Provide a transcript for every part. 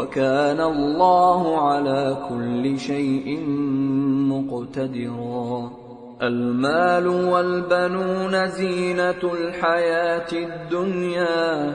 وكان الله على كل شيء مقتدرا. المال والبنون زينة الحياة الدنيا.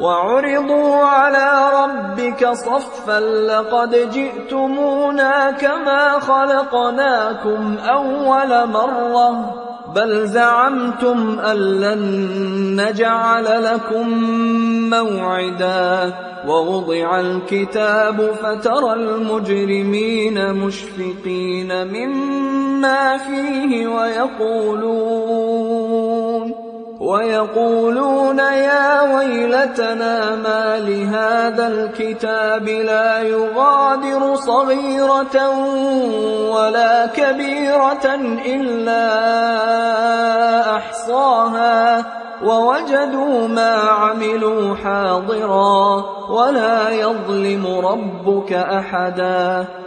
وعرضوا على ربك صفا لقد جئتمونا كما خلقناكم أول مرة بل زعمتم أن لن نجعل لكم موعدا ووضع الكتاب فترى المجرمين مشفقين مما فيه ويقولون ويقولون يا ويلتنا ما لهذا الكتاب لا يغادر صغيرة ولا كبيرة إلا أحصاها ووجدوا ما عملوا حاضرا ولا يظلم ربك أحدا